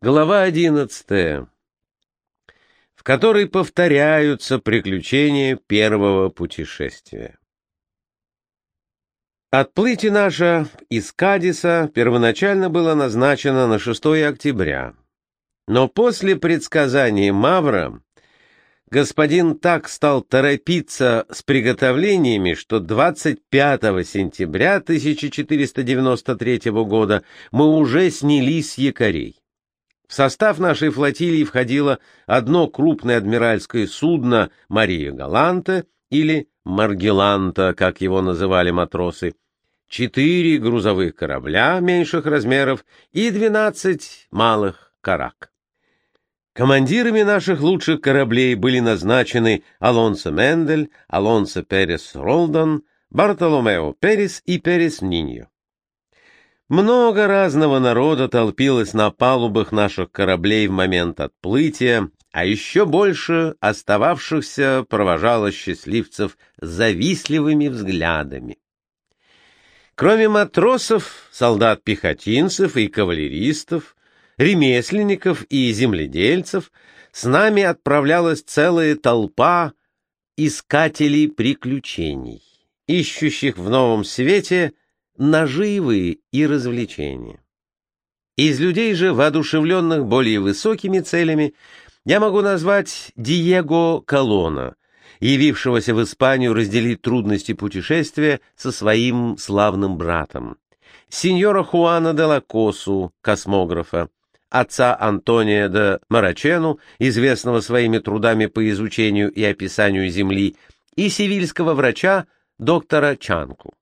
Глава одиннадцатая, в которой повторяются приключения первого путешествия. Отплытие наше из Кадиса первоначально было назначено на 6 октября, но после предсказания Мавра господин так стал торопиться с приготовлениями, что 25 сентября 1493 года мы уже снялись с якорей. В состав нашей флотилии входило одно крупное адмиральское судно «Мария Галанта» или «Маргеланта», как его называли матросы, четыре грузовых корабля меньших размеров и двенадцать малых карак. Командирами наших лучших кораблей были назначены Алонсо Мендель, Алонсо Перес Ролдон, Бартоломео Перес и Перес Ниньо. Много разного народа толпилось на палубах наших кораблей в момент отплытия, а еще больше остававшихся провожало счастливцев завистливыми взглядами. Кроме матросов, солдат-пехотинцев и кавалеристов, ремесленников и земледельцев, с нами отправлялась целая толпа искателей приключений, ищущих в новом свете – наживы и развлечения. Из людей же, воодушевленных более высокими целями, я могу назвать Диего Колона, явившегося в Испанию разделить трудности путешествия со своим славным братом, сеньора Хуана де Лакосу, космографа, отца Антония де Марачену, известного своими трудами по изучению и описанию Земли, и сивильского врача доктора Чанку.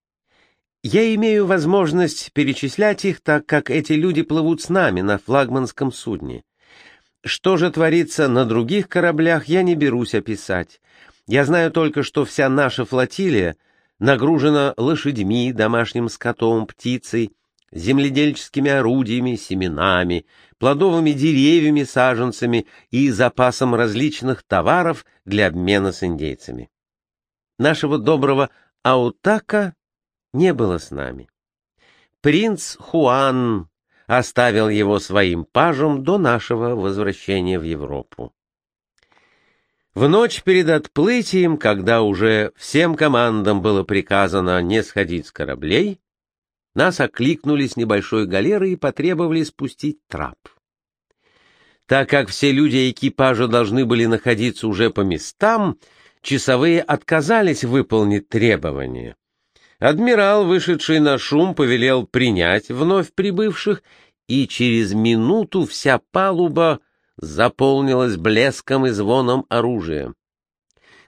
Я имею возможность перечислять их, так как эти люди плывут с нами на флагманском судне. Что же творится на других кораблях, я не берусь описать. Я знаю только, что вся наша флотилия нагружена лошадьми, домашним скотом, птицей, земледельческими орудиями, семенами, плодовыми деревьями, саженцами и запасом различных товаров для обмена с индейцами. Нашего доброго Аутака не было с нами. Принц Хуан оставил его своим пажем до нашего возвращения в Европу. В ночь перед отплытием, когда уже всем командам было приказано не сходить с кораблей, нас окликнули с небольшой галеры и потребовали спустить трап. Так как все люди экипажа должны были находиться уже по местам, часовые отказались выполнить требования. Адмирал, вышедший на шум, повелел принять вновь прибывших, и через минуту вся палуба заполнилась блеском и звоном оружия.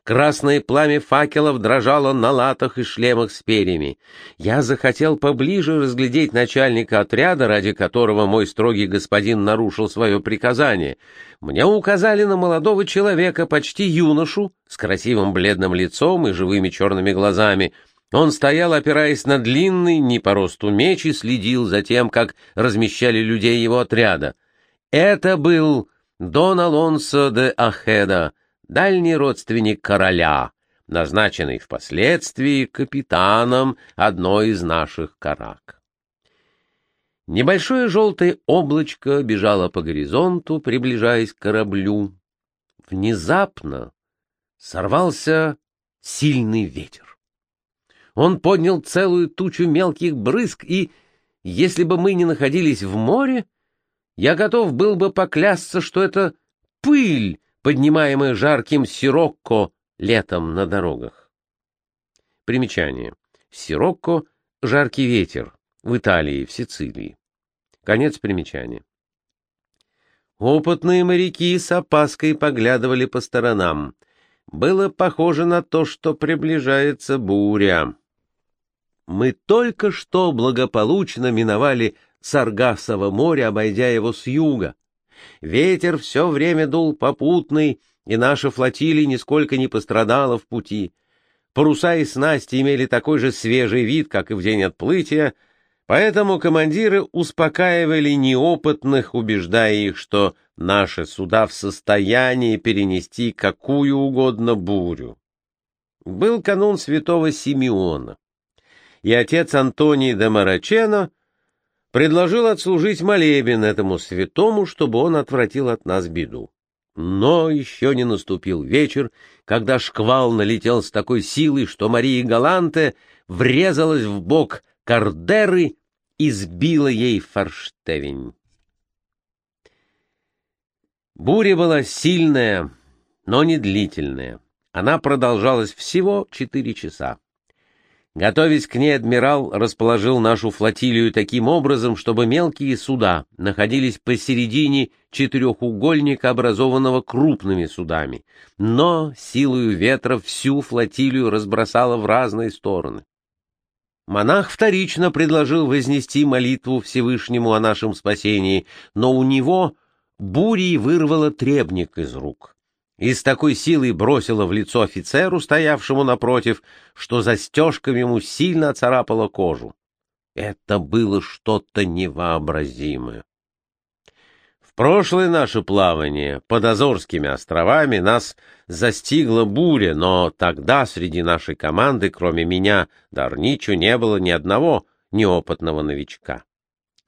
Красное пламя факелов дрожало на латах и шлемах с перьями. Я захотел поближе разглядеть начальника отряда, ради которого мой строгий господин нарушил свое приказание. Мне указали на молодого человека, почти юношу, с красивым бледным лицом и живыми черными глазами — он стоял, опираясь на длинный, не по росту меч, и следил за тем, как размещали людей его отряда. Это был Дон Алонсо де Ахеда, дальний родственник короля, назначенный впоследствии капитаном одной из наших карак. Небольшое желтое облачко бежало по горизонту, приближаясь к кораблю. Внезапно сорвался сильный ветер. Он поднял целую тучу мелких брызг, и, если бы мы не находились в море, я готов был бы поклясться, что это пыль, поднимаемая жарким сирокко летом на дорогах. Примечание. Сирокко — жаркий ветер в Италии, в Сицилии. Конец примечания. Опытные моряки с опаской поглядывали по сторонам. Было похоже на то, что приближается буря. Мы только что благополучно миновали Саргасово море, обойдя его с юга. Ветер все время дул попутный, и наша флотилия нисколько не пострадала в пути. Паруса и снасти имели такой же свежий вид, как и в день отплытия, поэтому командиры успокаивали неопытных, убеждая их, что наши суда в состоянии перенести какую угодно бурю. Был канун святого Симеона и отец Антоний де Марачено предложил отслужить молебен этому святому, чтобы он отвратил от нас беду. Но еще не наступил вечер, когда шквал налетел с такой силой, что Мария Галанте врезалась в бок Кардеры и сбила ей форштевень. Буря была сильная, но не длительная. Она продолжалась всего четыре часа. Готовясь к ней, адмирал расположил нашу флотилию таким образом, чтобы мелкие суда находились посередине четырехугольника, образованного крупными судами, но силою ветра всю флотилию разбросало в разные стороны. Монах вторично предложил вознести молитву Всевышнему о нашем спасении, но у него бурей вырвало требник из рук и с такой силой бросила в лицо офицеру, стоявшему напротив, что застежком ему сильно царапала кожу. Это было что-то невообразимое. В прошлое наше плавание под Азорскими островами нас застигла буря, но тогда среди нашей команды, кроме меня, Дарничу, не было ни одного неопытного новичка.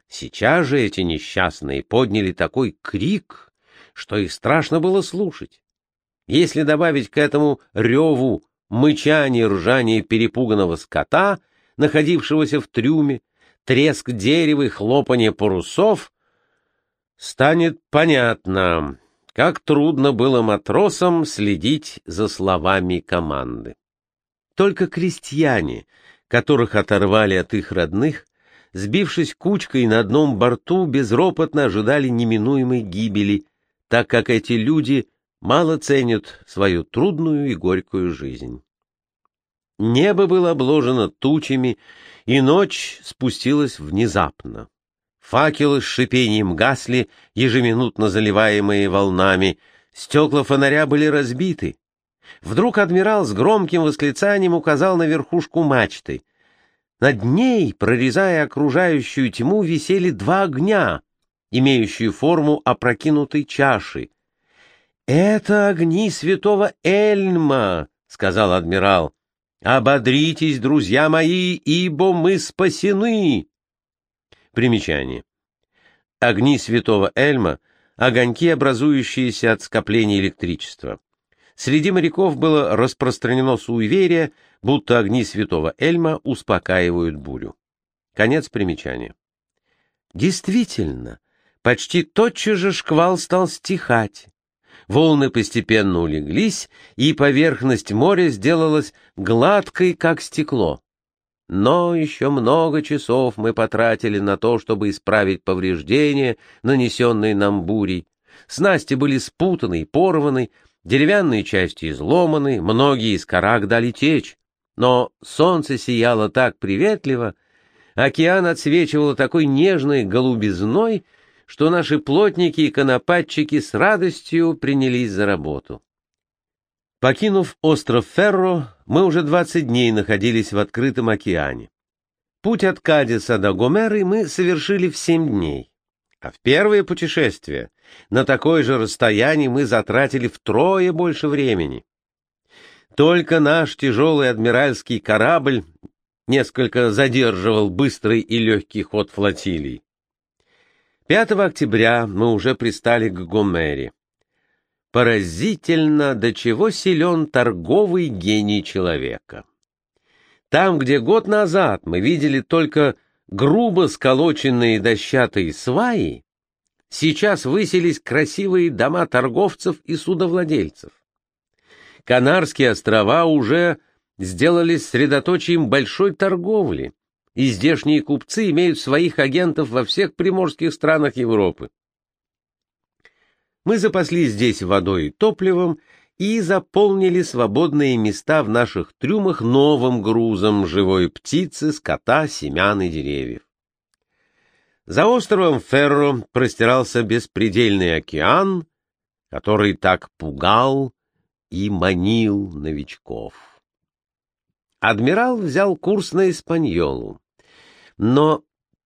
Сейчас же эти несчастные подняли такой крик, что их страшно было слушать. Если добавить к этому реву мычание ржание перепуганного скота, находившегося в трюме, треск дерева и хлопанье парусов, станет понятно, как трудно было матросам следить за словами команды. Только крестьяне, которых оторвали от их родных, сбившись кучкой на одном борту, безропотно ожидали неминуемой гибели, так как эти люди мало ценят свою трудную и горькую жизнь. Небо было обложено тучами, и ночь спустилась внезапно. Факелы с шипением гасли, ежеминутно заливаемые волнами, стекла фонаря были разбиты. Вдруг адмирал с громким восклицанием указал на верхушку мачты. Над ней, прорезая окружающую тьму, висели два огня, имеющие форму опрокинутой чаши, «Это огни святого Эльма», — сказал адмирал. «Ободритесь, друзья мои, ибо мы спасены». Примечание. Огни святого Эльма — огоньки, образующиеся от скопления электричества. Среди моряков было распространено суеверие, будто огни святого Эльма успокаивают бурю. Конец примечания. Действительно, почти тотчас же шквал стал стихать. Волны постепенно улеглись, и поверхность моря сделалась гладкой, как стекло. Но еще много часов мы потратили на то, чтобы исправить повреждения, нанесенные нам бурей. Снасти были спутаны и порваны, деревянные части изломаны, многие из карак дали течь. Но солнце сияло так приветливо, океан отсвечивал такой нежной голубизной, что наши плотники и конопатчики с радостью принялись за работу. Покинув остров Ферро, мы уже 20 дней находились в открытом океане. Путь от Кадиса до Гомеры мы совершили в 7 дней. А в первое путешествие на такое же расстояние мы затратили втрое больше времени. Только наш тяжелый адмиральский корабль несколько задерживал быстрый и легкий ход флотилий. 5 октября мы уже пристали к Гомере. Поразительно, до чего силен торговый гений человека. Там, где год назад мы видели только грубо сколоченные дощатые сваи, сейчас высились красивые дома торговцев и судовладельцев. Канарские острова уже сделались средоточием большой торговли, и здешние купцы имеют своих агентов во всех приморских странах Европы. Мы запаслись здесь водой и топливом и заполнили свободные места в наших трюмах новым грузом живой птицы, скота, семян и деревьев. За островом Ферро простирался беспредельный океан, который так пугал и манил новичков. Адмирал взял курс на Испаньолу, но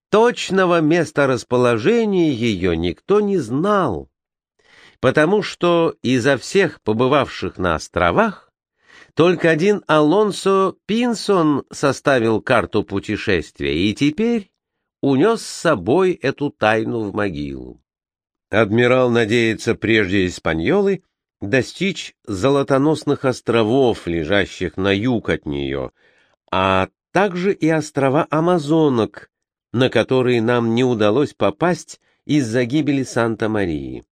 точного места расположения ее никто не знал, потому что изо всех побывавших на островах только один Алонсо Пинсон составил карту путешествия, и теперь унес с собой эту тайну в могилу. Адмирал надеется прежде Испаньолы достичь золотоносных островов, лежащих на юг от нее, а также и острова Амазонок, на которые нам не удалось попасть из-за гибели Санта-Марии.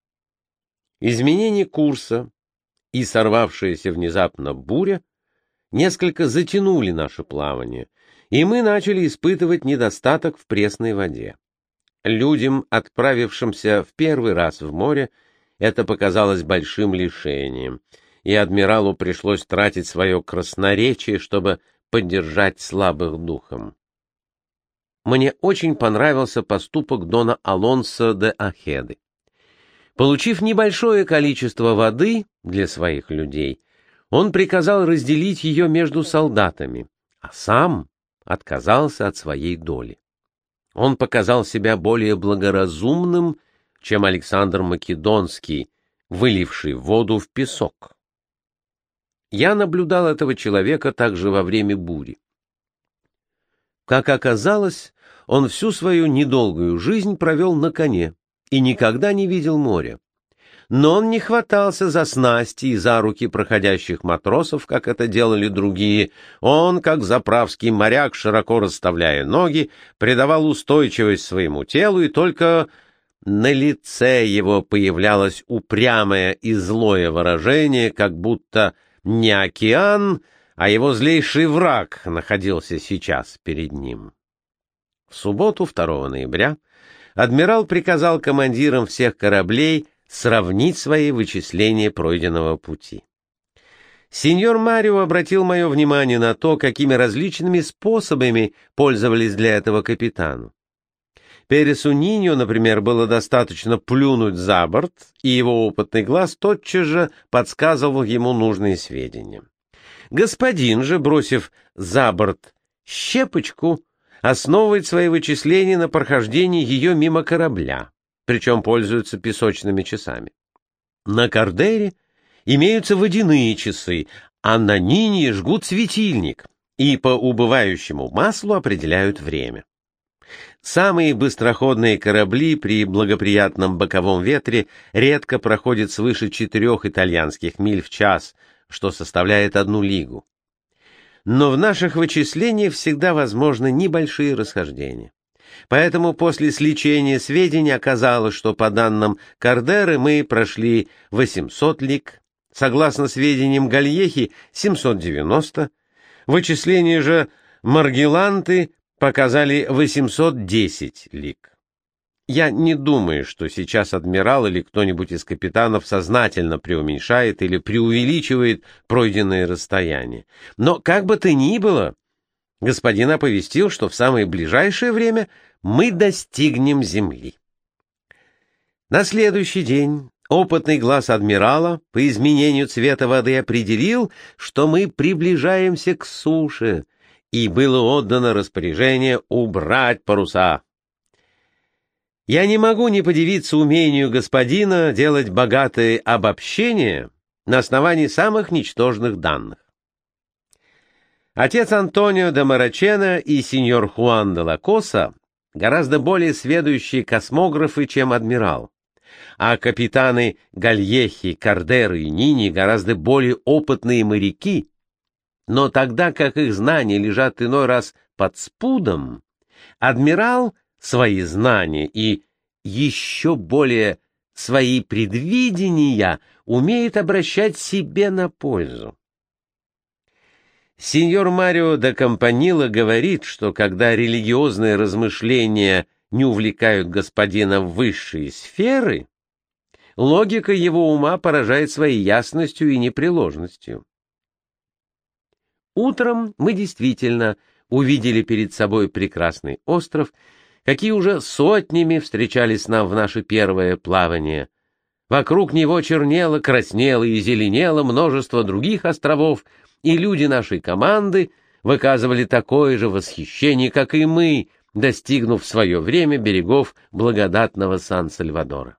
Изменение курса и сорвавшаяся внезапно буря несколько затянули наше плавание, и мы начали испытывать недостаток в пресной воде. Людям, отправившимся в первый раз в море, это показалось большим лишением, и адмиралу пришлось тратить свое красноречие, чтобы поддержать слабых духом. Мне очень понравился поступок дона Алонсо де Ахеды. Получив небольшое количество воды для своих людей, он приказал разделить ее между солдатами, а сам отказался от своей доли. Он показал себя более благоразумным, чем Александр Македонский, выливший воду в песок. Я наблюдал этого человека также во время бури. Как оказалось, он всю свою недолгую жизнь провел на коне и никогда не видел моря. Но он не хватался за снасти и за руки проходящих матросов, как это делали другие. Он, как заправский моряк, широко расставляя ноги, придавал устойчивость своему телу, и только на лице его появлялось упрямое и злое выражение, как будто не океан, а его злейший враг находился сейчас перед ним. В субботу, 2 ноября, адмирал приказал командирам всех кораблей сравнить свои вычисления пройденного пути. Сеньор Марио обратил мое внимание на то, какими различными способами пользовались для этого капитану. Пересу Ниньо, например, было достаточно плюнуть за борт, и его опытный глаз тотчас же подсказывал ему нужные сведения. Господин же, бросив за борт щепочку, основывает свои вычисления на прохождении ее мимо корабля причем пользуются песочными часами. На Кардере имеются водяные часы, а на Нине жгут светильник и по убывающему маслу определяют время. Самые быстроходные корабли при благоприятном боковом ветре редко проходят свыше четырех итальянских миль в час, что составляет одну лигу. Но в наших вычислениях всегда возможны небольшие расхождения. Поэтому после сличения сведений оказалось, что по данным Кардеры мы прошли 800 лиг, согласно сведениям Гальехи 790, вычисления же Маргеланты показали 810 лиг. Я не думаю, что сейчас адмирал или кто-нибудь из капитанов сознательно преуменьшает или преувеличивает пройденное расстояние. Но как бы то ни было, господин оповестил, что в самое ближайшее время мы достигнем Земли. На следующий день опытный глаз адмирала по изменению цвета воды определил, что мы приближаемся к суше, и было отдано распоряжение убрать паруса. Я не могу не подивиться умению господина делать богатые обобщения на основании самых ничтожных данных. Отец Антонио де Марачена и сеньор Хуан де Лакоса гораздо более сведущие космографы, чем адмирал, а капитаны Гальехи, Кардеры и Нини гораздо более опытные моряки, но тогда как их знания лежат иной раз под спудом, адмирал свои знания и еще более свои предвидения умеет обращать себе на пользу. Сеньор Марио де Компанила говорит, что когда религиозные размышления не увлекают господина в высшие сферы, логика его ума поражает своей ясностью и непреложностью. Утром мы действительно увидели перед собой прекрасный остров, какие уже сотнями встречались нам в наше первое плавание. Вокруг него чернело, краснело и зеленело множество других островов — и люди нашей команды выказывали такое же восхищение, как и мы, достигнув в свое время берегов благодатного Сан-Сальвадора.